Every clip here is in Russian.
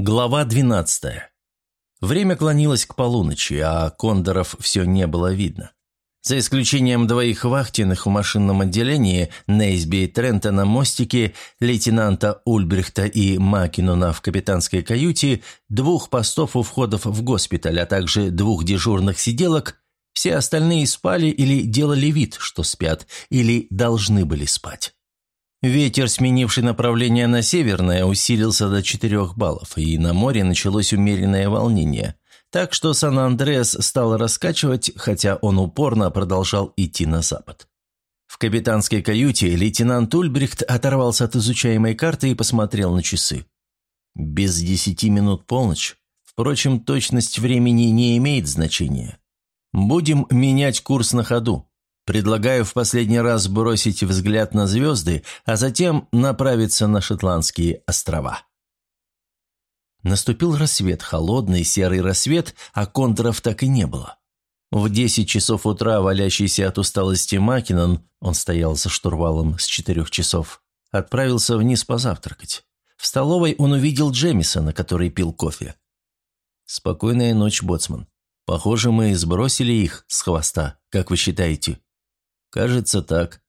Глава 12. Время клонилось к полуночи, а кондоров все не было видно. За исключением двоих вахтенных в машинном отделении, Нейсби и Трента на мостике, лейтенанта Ульбрихта и Макинона в капитанской каюте, двух постов у входов в госпиталь, а также двух дежурных сиделок, все остальные спали или делали вид, что спят, или должны были спать. Ветер, сменивший направление на северное, усилился до 4 баллов, и на море началось умеренное волнение. Так что Сан-Андреас стал раскачивать, хотя он упорно продолжал идти на запад. В капитанской каюте лейтенант Ульбрихт оторвался от изучаемой карты и посмотрел на часы. Без десяти минут полночь. Впрочем, точность времени не имеет значения. Будем менять курс на ходу. Предлагаю в последний раз бросить взгляд на звезды, а затем направиться на Шотландские острова. Наступил рассвет, холодный серый рассвет, а контуров так и не было. В десять часов утра валящийся от усталости Макинон, он стоял за штурвалом с четырех часов, отправился вниз позавтракать. В столовой он увидел Джемисона, который пил кофе. «Спокойная ночь, боцман. Похоже, мы сбросили их с хвоста, как вы считаете?» «Кажется так».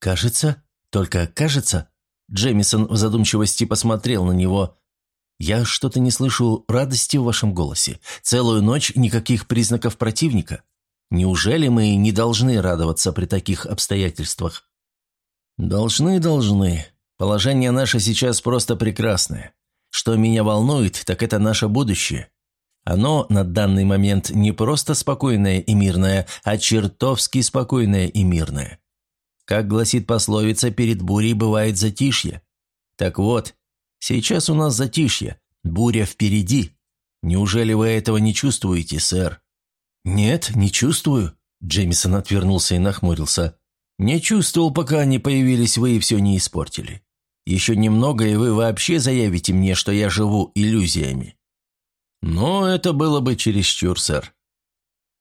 «Кажется? Только кажется?» Джемисон в задумчивости посмотрел на него. «Я что-то не слышу радости в вашем голосе. Целую ночь никаких признаков противника. Неужели мы не должны радоваться при таких обстоятельствах?» «Должны, должны. Положение наше сейчас просто прекрасное. Что меня волнует, так это наше будущее. Оно на данный момент не просто спокойное и мирное, а чертовски спокойное и мирное. Как гласит пословица, перед бурей бывает затишье. Так вот, сейчас у нас затишье, буря впереди. Неужели вы этого не чувствуете, сэр? Нет, не чувствую. Джеймисон отвернулся и нахмурился. Не чувствовал, пока не появились вы и все не испортили. Еще немного, и вы вообще заявите мне, что я живу иллюзиями. Но это было бы чересчур, сэр.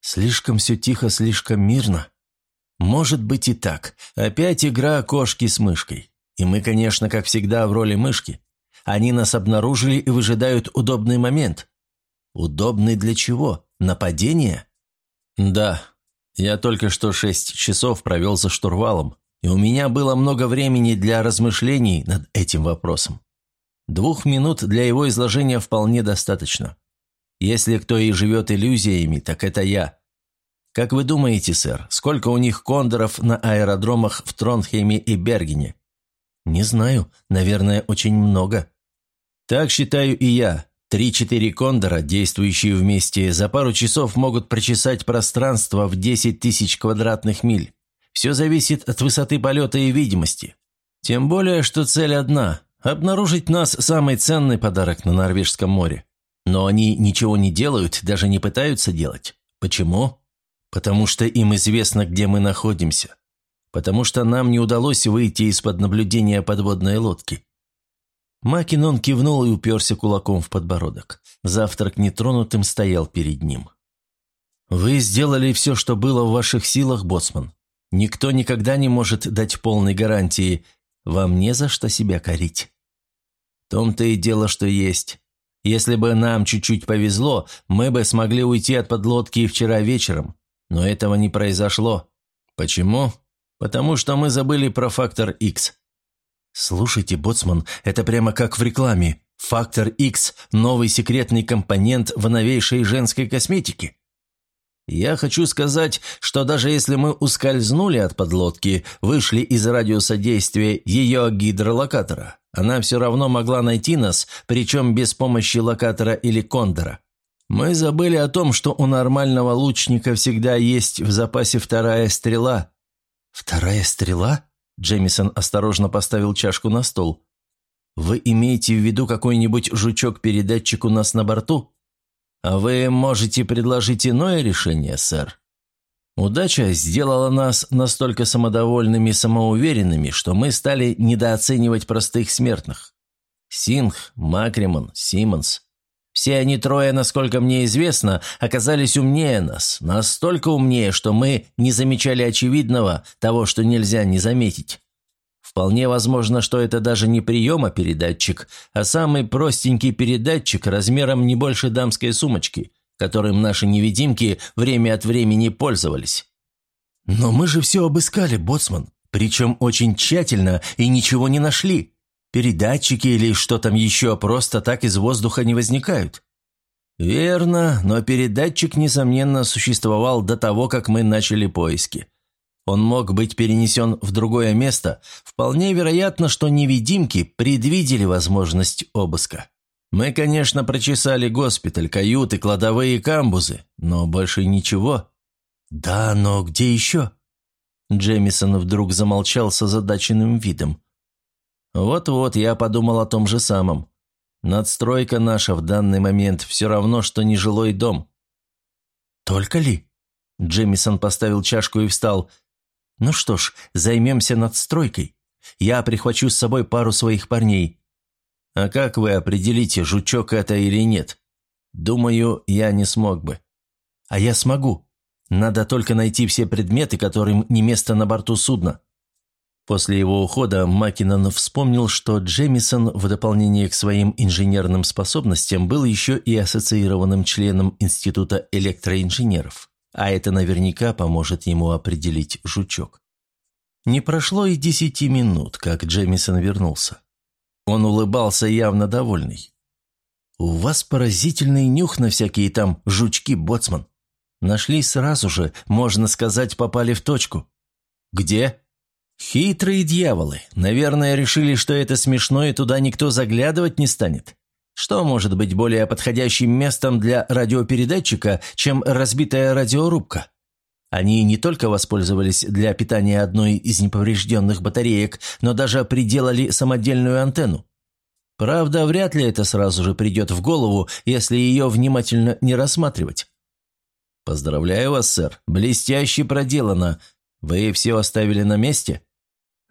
Слишком все тихо, слишком мирно. Может быть и так. Опять игра кошки с мышкой. И мы, конечно, как всегда, в роли мышки. Они нас обнаружили и выжидают удобный момент. Удобный для чего? Нападение? Да. Я только что шесть часов провел за штурвалом, и у меня было много времени для размышлений над этим вопросом. Двух минут для его изложения вполне достаточно. Если кто и живет иллюзиями, так это я. Как вы думаете, сэр, сколько у них кондоров на аэродромах в Тронхейме и Бергене? Не знаю, наверное, очень много. Так считаю и я. Три-четыре кондора, действующие вместе, за пару часов могут прочесать пространство в 10 тысяч квадратных миль. Все зависит от высоты полета и видимости. Тем более, что цель одна – обнаружить нас самый ценный подарок на Норвежском море. Но они ничего не делают, даже не пытаются делать. Почему? Потому что им известно, где мы находимся. Потому что нам не удалось выйти из-под наблюдения подводной лодки. Макинон кивнул и уперся кулаком в подбородок. Завтрак нетронутым стоял перед ним. «Вы сделали все, что было в ваших силах, боцман. Никто никогда не может дать полной гарантии. Вам не за что себя корить». «В том-то и дело, что есть. Если бы нам чуть-чуть повезло, мы бы смогли уйти от подлодки вчера вечером. Но этого не произошло. Почему? Потому что мы забыли про фактор X. Слушайте, боцман, это прямо как в рекламе. Фактор X – новый секретный компонент в новейшей женской косметике. Я хочу сказать, что даже если мы ускользнули от подлодки, вышли из радиуса действия ее гидролокатора, она все равно могла найти нас, причем без помощи локатора или кондора. Мы забыли о том, что у нормального лучника всегда есть в запасе вторая стрела. «Вторая стрела?» Джемисон осторожно поставил чашку на стол. «Вы имеете в виду какой-нибудь жучок-передатчик у нас на борту?» «А вы можете предложить иное решение, сэр?» Удача сделала нас настолько самодовольными и самоуверенными, что мы стали недооценивать простых смертных. Сингх, Макриман, Симмонс. Все они трое, насколько мне известно, оказались умнее нас, настолько умнее, что мы не замечали очевидного, того, что нельзя не заметить. Вполне возможно, что это даже не приемопередатчик, а самый простенький передатчик размером не больше дамской сумочки, которым наши невидимки время от времени пользовались. Но мы же все обыскали, боцман, причем очень тщательно и ничего не нашли. Передатчики или что там еще просто так из воздуха не возникают. Верно, но передатчик, несомненно, существовал до того, как мы начали поиски. Он мог быть перенесен в другое место. Вполне вероятно, что невидимки предвидели возможность обыска. Мы, конечно, прочесали госпиталь, каюты, кладовые и камбузы, но больше ничего. Да, но где еще? Джемисон вдруг замолчал с озадаченным видом. Вот-вот, я подумал о том же самом. Надстройка наша в данный момент все равно, что нежилой дом. Только ли? Джемисон поставил чашку и встал. «Ну что ж, займемся надстройкой. Я прихвачу с собой пару своих парней. А как вы определите, жучок это или нет? Думаю, я не смог бы. А я смогу. Надо только найти все предметы, которым не место на борту судна». После его ухода Маккинон вспомнил, что Джемисон в дополнение к своим инженерным способностям был еще и ассоциированным членом Института электроинженеров а это наверняка поможет ему определить жучок. Не прошло и десяти минут, как Джемисон вернулся. Он улыбался явно довольный. «У вас поразительный нюх на всякие там жучки, боцман. Нашли сразу же, можно сказать, попали в точку». «Где?» «Хитрые дьяволы. Наверное, решили, что это смешно, и туда никто заглядывать не станет. Что может быть более подходящим местом для радиопередатчика, чем разбитая радиорубка? Они не только воспользовались для питания одной из неповрежденных батареек, но даже приделали самодельную антенну. Правда, вряд ли это сразу же придет в голову, если ее внимательно не рассматривать. «Поздравляю вас, сэр. Блестяще проделано. Вы все оставили на месте?»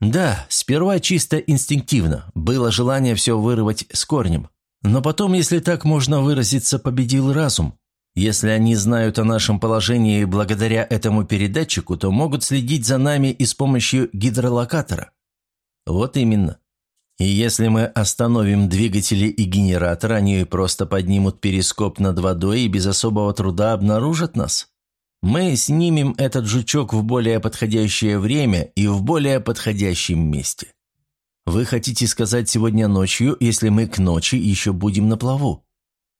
«Да, сперва чисто инстинктивно. Было желание все вырвать с корнем. Но потом, если так можно выразиться, победил разум. Если они знают о нашем положении благодаря этому передатчику, то могут следить за нами и с помощью гидролокатора. Вот именно. И если мы остановим двигатели и генератор, они просто поднимут перископ над водой и без особого труда обнаружат нас. Мы снимем этот жучок в более подходящее время и в более подходящем месте. Вы хотите сказать сегодня ночью, если мы к ночи еще будем на плаву?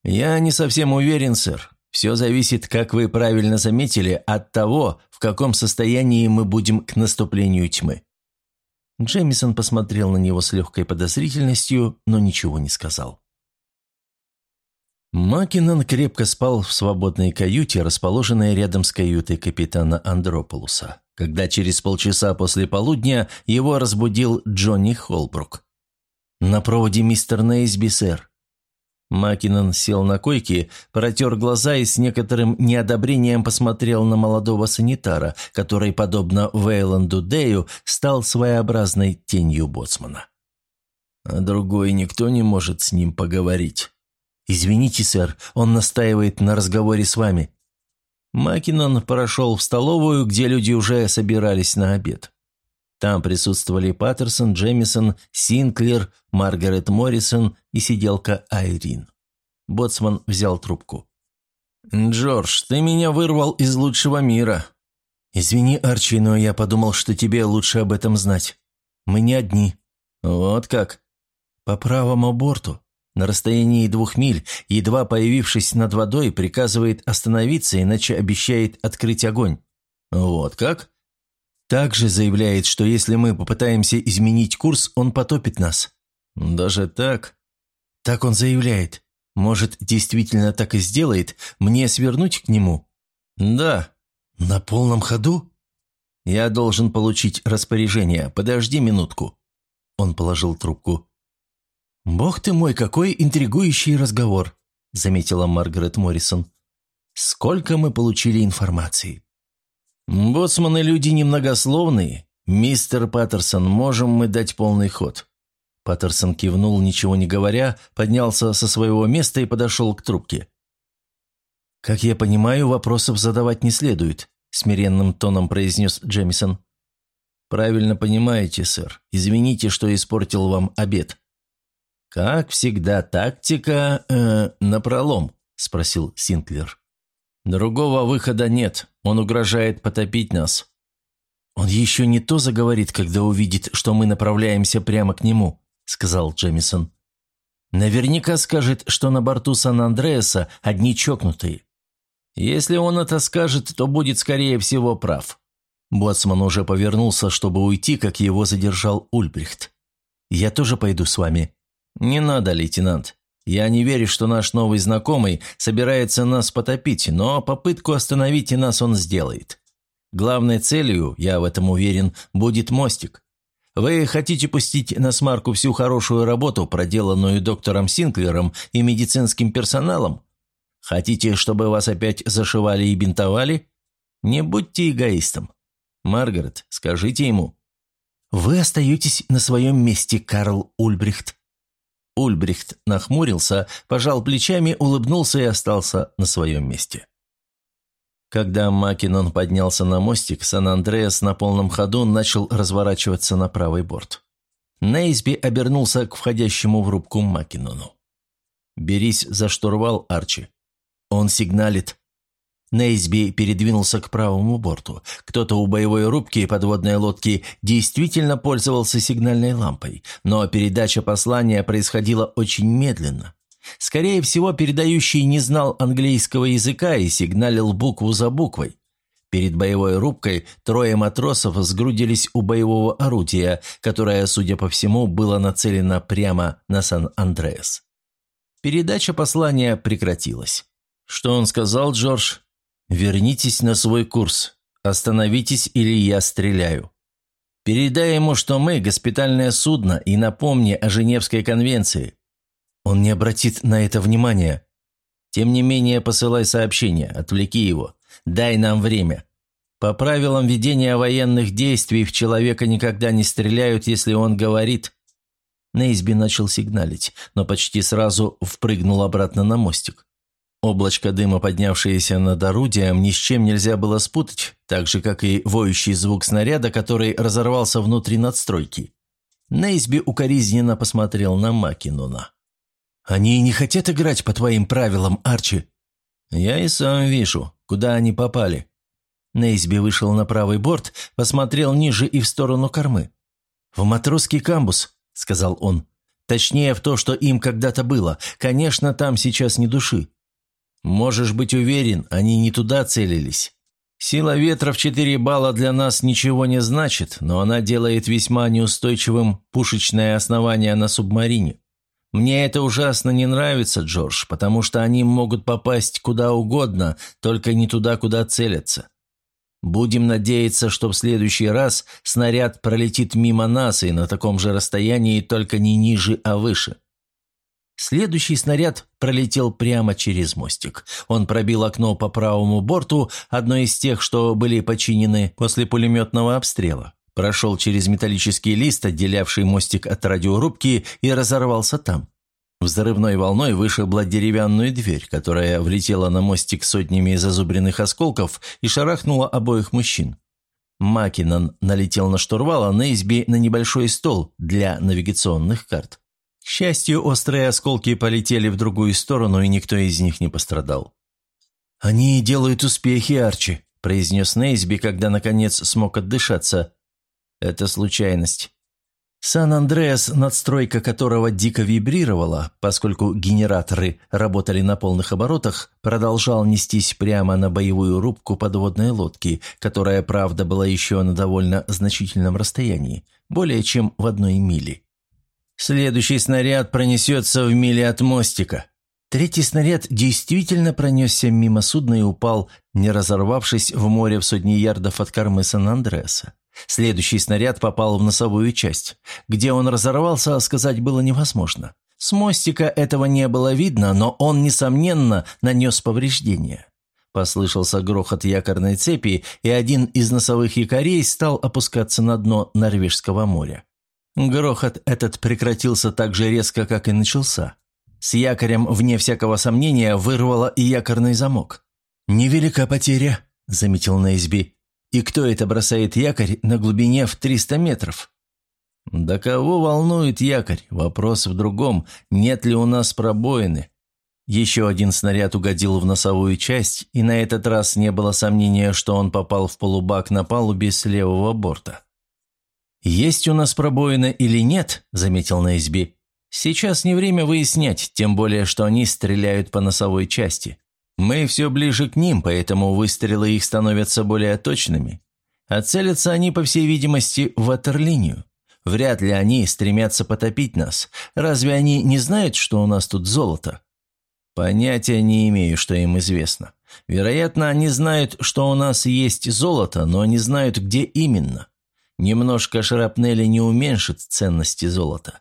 Я не совсем уверен, сэр. Все зависит, как вы правильно заметили, от того, в каком состоянии мы будем к наступлению тьмы». Джемисон посмотрел на него с легкой подозрительностью, но ничего не сказал. Макинон крепко спал в свободной каюте, расположенной рядом с каютой капитана Андрополуса когда через полчаса после полудня его разбудил Джонни Холбрук. «На проводе мистер Нейсби, сэр». Макинон сел на койке, протер глаза и с некоторым неодобрением посмотрел на молодого санитара, который, подобно Вейланду Дею, стал своеобразной тенью боцмана. «А другой никто не может с ним поговорить». «Извините, сэр, он настаивает на разговоре с вами», Макинон прошел в столовую, где люди уже собирались на обед. Там присутствовали Паттерсон, Джемисон, Синклер, Маргарет Моррисон и сиделка Айрин. Боцман взял трубку. «Джордж, ты меня вырвал из лучшего мира». «Извини, Арчи, но я подумал, что тебе лучше об этом знать. Мы не одни». «Вот как?» «По правому борту. На расстоянии двух миль, едва появившись над водой, приказывает остановиться, иначе обещает открыть огонь. Вот как? Также заявляет, что если мы попытаемся изменить курс, он потопит нас. Даже так? Так он заявляет. Может, действительно так и сделает? Мне свернуть к нему? Да. На полном ходу? Я должен получить распоряжение. Подожди минутку. Он положил трубку. «Бог ты мой, какой интригующий разговор», – заметила Маргарет Моррисон. «Сколько мы получили информации». «Боцманы люди немногословные. Мистер Паттерсон, можем мы дать полный ход?» Паттерсон кивнул, ничего не говоря, поднялся со своего места и подошел к трубке. «Как я понимаю, вопросов задавать не следует», – смиренным тоном произнес Джемисон. «Правильно понимаете, сэр. Извините, что испортил вам обед». «Как всегда, тактика э, напролом», – спросил Синклер. «Другого выхода нет. Он угрожает потопить нас». «Он еще не то заговорит, когда увидит, что мы направляемся прямо к нему», – сказал Джемисон. «Наверняка скажет, что на борту Сан-Андреаса одни чокнутые. Если он это скажет, то будет, скорее всего, прав». Боцман уже повернулся, чтобы уйти, как его задержал Ульбрихт. «Я тоже пойду с вами». «Не надо, лейтенант. Я не верю, что наш новый знакомый собирается нас потопить, но попытку остановить и нас он сделает. Главной целью, я в этом уверен, будет мостик. Вы хотите пустить на смарку всю хорошую работу, проделанную доктором Синклером и медицинским персоналом? Хотите, чтобы вас опять зашивали и бинтовали? Не будьте эгоистом. Маргарет, скажите ему. Вы остаетесь на своем месте, Карл Ульбрихт. Ульбрихт нахмурился, пожал плечами, улыбнулся и остался на своем месте. Когда Макинон поднялся на мостик, Сан-Андреас на полном ходу начал разворачиваться на правый борт. Нейсби обернулся к входящему в рубку Макинону. «Берись за штурвал, Арчи. Он сигналит. Нейсби передвинулся к правому борту. Кто-то у боевой рубки и подводной лодки действительно пользовался сигнальной лампой, но передача послания происходила очень медленно. Скорее всего, передающий не знал английского языка и сигналил букву за буквой. Перед боевой рубкой трое матросов сгрудились у боевого орудия, которое, судя по всему, было нацелено прямо на Сан-Андреас. Передача послания прекратилась. «Что он сказал, Джордж?» «Вернитесь на свой курс. Остановитесь, или я стреляю. Передай ему, что мы – госпитальное судно, и напомни о Женевской конвенции. Он не обратит на это внимания. Тем не менее, посылай сообщение, отвлеки его. Дай нам время. По правилам ведения военных действий в человека никогда не стреляют, если он говорит». Нейсби начал сигналить, но почти сразу впрыгнул обратно на мостик. Облачко дыма, поднявшееся над орудием, ни с чем нельзя было спутать, так же, как и воющий звук снаряда, который разорвался внутри надстройки. Нейсби укоризненно посмотрел на Макинона. «Они не хотят играть по твоим правилам, Арчи». «Я и сам вижу, куда они попали». Нейсби вышел на правый борт, посмотрел ниже и в сторону кормы. «В матросский камбус», — сказал он. «Точнее, в то, что им когда-то было. Конечно, там сейчас не души. Можешь быть уверен, они не туда целились. Сила ветра в 4 балла для нас ничего не значит, но она делает весьма неустойчивым пушечное основание на субмарине. Мне это ужасно не нравится, Джордж, потому что они могут попасть куда угодно, только не туда, куда целятся. Будем надеяться, что в следующий раз снаряд пролетит мимо нас и на таком же расстоянии, только не ниже, а выше. Следующий снаряд пролетел прямо через мостик. Он пробил окно по правому борту, одно из тех, что были починены после пулеметного обстрела. Прошел через металлический лист, отделявший мостик от радиорубки, и разорвался там. Взрывной волной вышибла деревянную дверь, которая влетела на мостик сотнями зазубренных осколков и шарахнула обоих мужчин. Макинон налетел на штурвал, а Нейсби на небольшой стол для навигационных карт. К счастью, острые осколки полетели в другую сторону, и никто из них не пострадал. «Они делают успехи, Арчи», – произнес Нейсби, когда, наконец, смог отдышаться. «Это случайность». Сан-Андреас, надстройка которого дико вибрировала, поскольку генераторы работали на полных оборотах, продолжал нестись прямо на боевую рубку подводной лодки, которая, правда, была еще на довольно значительном расстоянии, более чем в одной миле. Следующий снаряд пронесется в миле от мостика. Третий снаряд действительно пронесся мимо судна и упал, не разорвавшись в море в сотни ярдов от кормы Сан-Андреаса. Следующий снаряд попал в носовую часть. Где он разорвался, сказать было невозможно. С мостика этого не было видно, но он, несомненно, нанес повреждения. Послышался грохот якорной цепи, и один из носовых якорей стал опускаться на дно Норвежского моря. Грохот этот прекратился так же резко, как и начался. С якорем, вне всякого сомнения, вырвало и якорный замок. «Невелика потеря», — заметил Нейсби. И кто это бросает якорь на глубине в 300 метров? Да кого волнует якорь? Вопрос в другом, нет ли у нас пробоины. Еще один снаряд угодил в носовую часть, и на этот раз не было сомнения, что он попал в полубак на палубе с левого борта. «Есть у нас пробоина или нет?» – заметил Нейсби. «Сейчас не время выяснять, тем более, что они стреляют по носовой части. Мы все ближе к ним, поэтому выстрелы их становятся более точными. А целятся они, по всей видимости, в ватерлинию. Вряд ли они стремятся потопить нас. Разве они не знают, что у нас тут золото? Понятия не имею, что им известно. Вероятно, они знают, что у нас есть золото, но не знают, где именно. Немножко шрапнели не уменьшит ценности золота.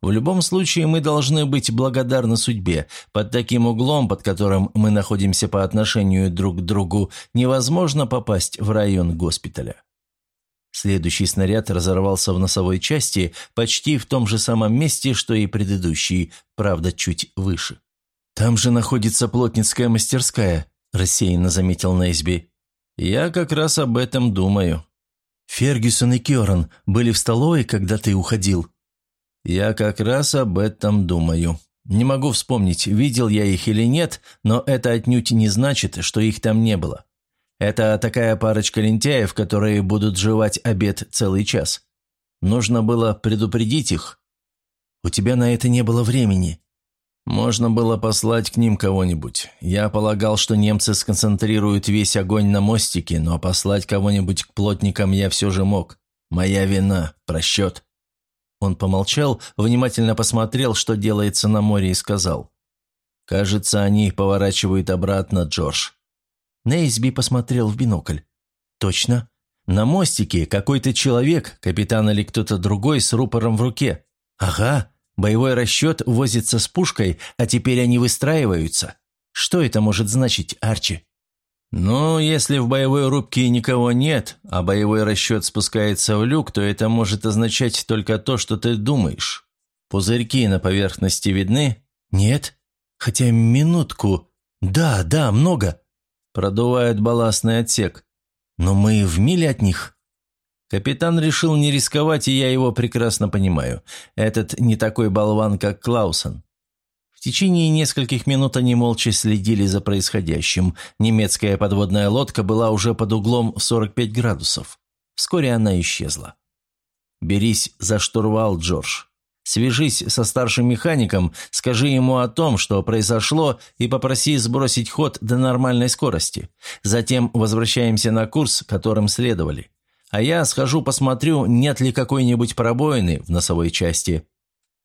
В любом случае мы должны быть благодарны судьбе. Под таким углом, под которым мы находимся по отношению друг к другу, невозможно попасть в район госпиталя. Следующий снаряд разорвался в носовой части, почти в том же самом месте, что и предыдущий, правда, чуть выше. «Там же находится плотницкая мастерская», – рассеянно заметил Нейсби. «Я как раз об этом думаю». «Фергюсон и Кёран были в столовой, когда ты уходил?» «Я как раз об этом думаю. Не могу вспомнить, видел я их или нет, но это отнюдь не значит, что их там не было. Это такая парочка лентяев, которые будут жевать обед целый час. Нужно было предупредить их. У тебя на это не было времени. Можно было послать к ним кого-нибудь. Я полагал, что немцы сконцентрируют весь огонь на мостике, но послать кого-нибудь к плотникам я все же мог. Моя вина, просчет. Он помолчал, внимательно посмотрел, что делается на море, и сказал. «Кажется, они поворачивают обратно, Джордж». Нейсби посмотрел в бинокль. «Точно. На мостике какой-то человек, капитан или кто-то другой с рупором в руке. Ага, боевой расчет возится с пушкой, а теперь они выстраиваются. Что это может значить, Арчи?» «Ну, если в боевой рубке никого нет, а боевой расчет спускается в люк, то это может означать только то, что ты думаешь. Пузырьки на поверхности видны?» «Нет. Хотя минутку. Да, да, много». «Продувают балластный отсек. Но мы в миле от них». Капитан решил не рисковать, и я его прекрасно понимаю. Этот не такой болван, как Клаусон течение нескольких минут они молча следили за происходящим. Немецкая подводная лодка была уже под углом в 45 градусов. Вскоре она исчезла. «Берись за штурвал, Джордж. Свяжись со старшим механиком, скажи ему о том, что произошло, и попроси сбросить ход до нормальной скорости. Затем возвращаемся на курс, которым следовали. А я схожу посмотрю, нет ли какой-нибудь пробоины в носовой части.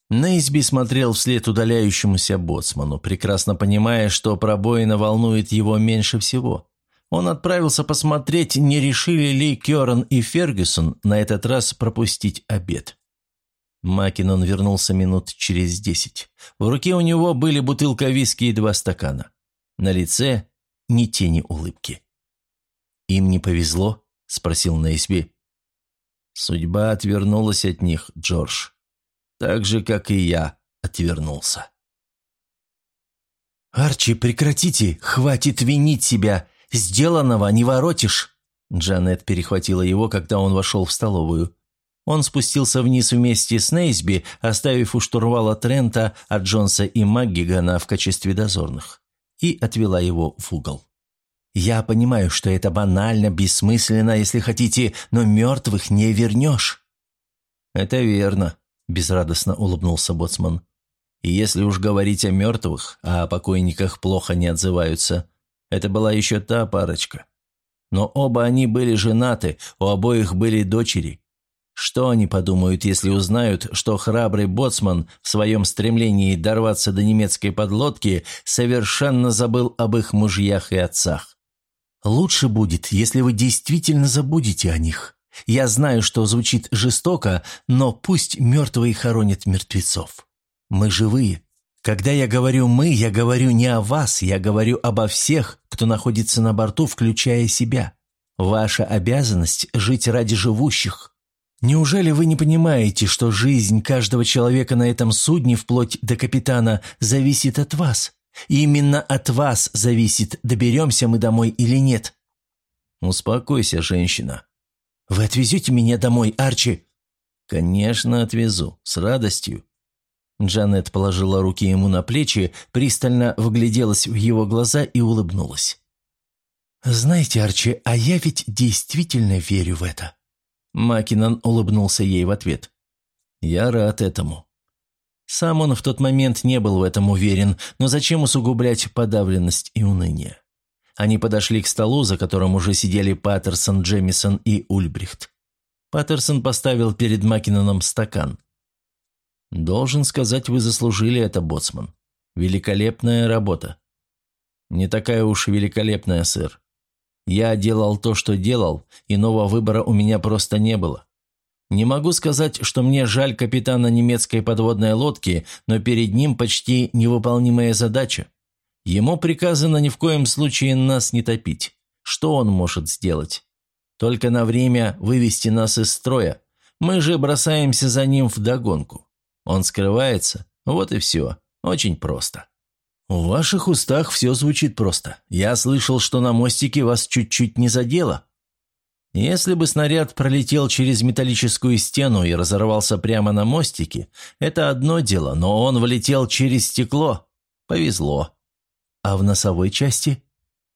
Нейсби смотрел вслед удаляющемуся боцману, прекрасно понимая, что пробоина волнует его меньше всего. Он отправился посмотреть, не решили ли Кёран и Фергюсон на этот раз пропустить обед. Макинон вернулся минут через десять. В руке у него были бутылка виски и два стакана. На лице ни тени улыбки. «Им не повезло?» – спросил Нейсби. «Судьба отвернулась от них, Джордж», так же, как и я, отвернулся. «Арчи, прекратите! Хватит винить себя! Сделанного не воротишь!» Джанет перехватила его, когда он вошел в столовую. Он спустился вниз вместе с Нейсби, оставив у штурвала Трента, а Джонса и Маггигана в качестве дозорных, и отвела его в угол. «Я понимаю, что это банально, бессмысленно, если хотите, но мертвых не вернешь». «Это верно», безрадостно улыбнулся Боцман. «И если уж говорить о мертвых, а о покойниках плохо не отзываются, это была еще та парочка. Но оба они были женаты, у обоих были дочери. Что они подумают, если узнают, что храбрый боцман в своем стремлении дорваться до немецкой подлодки совершенно забыл об их мужьях и отцах? Лучше будет, если вы действительно забудете о них. Я знаю, что звучит жестоко, но пусть мертвые хоронят мертвецов. Мы живые. Когда я говорю «мы», я говорю не о вас, я говорю обо всех, кто находится на борту, включая себя. Ваша обязанность – жить ради живущих. Неужели вы не понимаете, что жизнь каждого человека на этом судне, вплоть до капитана, зависит от вас? И именно от вас зависит, доберемся мы домой или нет. «Успокойся, женщина». «Вы отвезете меня домой, Арчи?» «Конечно, отвезу. С радостью». Джанет положила руки ему на плечи, пристально вгляделась в его глаза и улыбнулась. «Знаете, Арчи, а я ведь действительно верю в это». Макинон улыбнулся ей в ответ. «Я рад этому». Сам он в тот момент не был в этом уверен, но зачем усугублять подавленность и уныние? Они подошли к столу, за которым уже сидели Паттерсон, Джемисон и Ульбрихт. Паттерсон поставил перед Макиноном стакан. «Должен сказать, вы заслужили это, боцман. Великолепная работа». «Не такая уж великолепная, сэр. Я делал то, что делал, иного выбора у меня просто не было. Не могу сказать, что мне жаль капитана немецкой подводной лодки, но перед ним почти невыполнимая задача. Ему приказано ни в коем случае нас не топить. Что он может сделать? Только на время вывести нас из строя. Мы же бросаемся за ним в догонку. Он скрывается. Вот и все. Очень просто. «В ваших устах все звучит просто. Я слышал, что на мостике вас чуть-чуть не задело». Если бы снаряд пролетел через металлическую стену и разорвался прямо на мостике, это одно дело, но он влетел через стекло. Повезло. А в носовой части?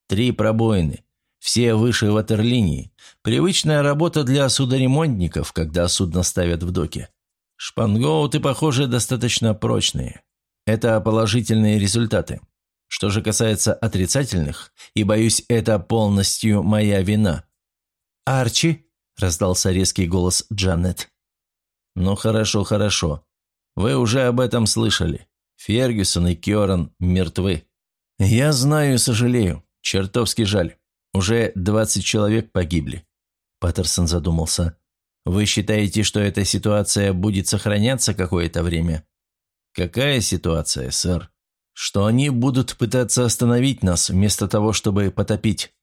Три пробоины. Все выше ватерлинии. Привычная работа для судоремонтников, когда судно ставят в доке. Шпангоуты, похоже, достаточно прочные. Это положительные результаты. Что же касается отрицательных, и, боюсь, это полностью моя вина. «Арчи?» – раздался резкий голос Джанет. «Ну хорошо, хорошо. Вы уже об этом слышали. Фергюсон и Кёран мертвы. Я знаю и сожалею. Чертовски жаль. Уже двадцать человек погибли». Паттерсон задумался. «Вы считаете, что эта ситуация будет сохраняться какое-то время?» «Какая ситуация, сэр?» «Что они будут пытаться остановить нас, вместо того, чтобы потопить?»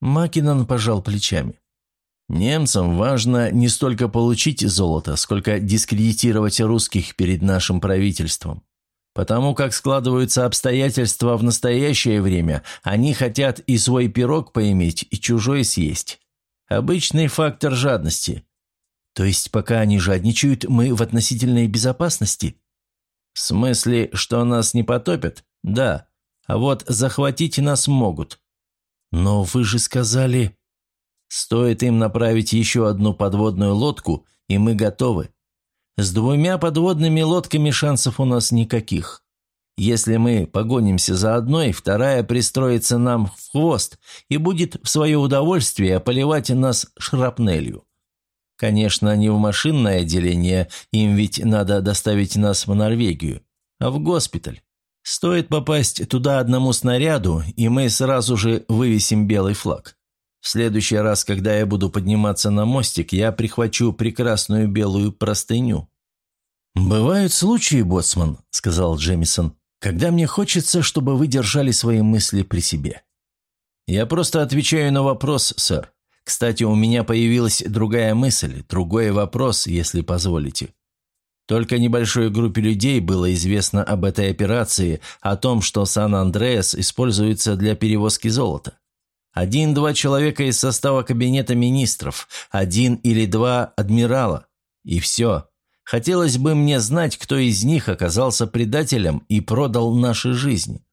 Макинон пожал плечами. «Немцам важно не столько получить золото, сколько дискредитировать русских перед нашим правительством. Потому как складываются обстоятельства в настоящее время, они хотят и свой пирог поиметь, и чужой съесть. Обычный фактор жадности. То есть пока они жадничают, мы в относительной безопасности?» «В смысле, что нас не потопят? Да. А вот захватить нас могут». «Но вы же сказали...» «Стоит им направить еще одну подводную лодку, и мы готовы. С двумя подводными лодками шансов у нас никаких. Если мы погонимся за одной, вторая пристроится нам в хвост и будет в свое удовольствие поливать нас шрапнелью. Конечно, не в машинное отделение, им ведь надо доставить нас в Норвегию, а в госпиталь. Стоит попасть туда одному снаряду, и мы сразу же вывесим белый флаг. В следующий раз, когда я буду подниматься на мостик, я прихвачу прекрасную белую простыню». «Бывают случаи, боцман», — сказал Джемисон, «когда мне хочется, чтобы вы держали свои мысли при себе». «Я просто отвечаю на вопрос, сэр. Кстати, у меня появилась другая мысль, другой вопрос, если позволите. Только небольшой группе людей было известно об этой операции, о том, что Сан-Андреас используется для перевозки золота. Один-два человека из состава кабинета министров, один или два адмирала. И все. Хотелось бы мне знать, кто из них оказался предателем и продал наши жизни.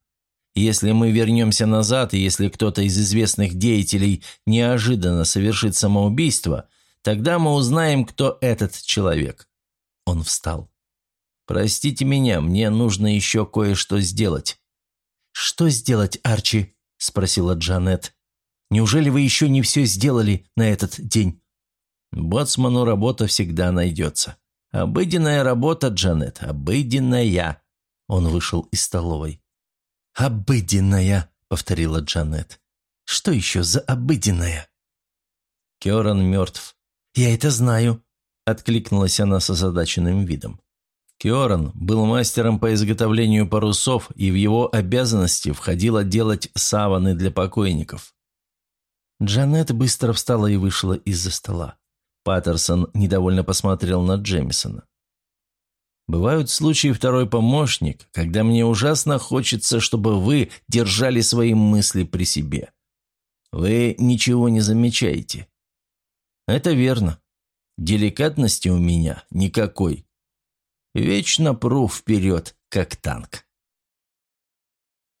Если мы вернемся назад, и если кто-то из известных деятелей неожиданно совершит самоубийство, тогда мы узнаем, кто этот человек». Он встал. «Простите меня, мне нужно еще кое-что сделать». «Что сделать, Арчи?» – спросила Джанет. «Неужели вы еще не все сделали на этот день?» «Боцману работа всегда найдется. Обыденная работа, Джанет, обыденная». Он вышел из столовой. «Обыденная», — повторила Джанет. «Что еще за обыденная?» «Керан мертв». «Я это знаю», — откликнулась она с озадаченным видом. Керан был мастером по изготовлению парусов, и в его обязанности входило делать саваны для покойников. Джанет быстро встала и вышла из-за стола. Паттерсон недовольно посмотрел на Джемисона. Бывают случаи, второй помощник, когда мне ужасно хочется, чтобы вы держали свои мысли при себе. Вы ничего не замечаете. Это верно. Деликатности у меня никакой. Вечно пру вперед, как танк.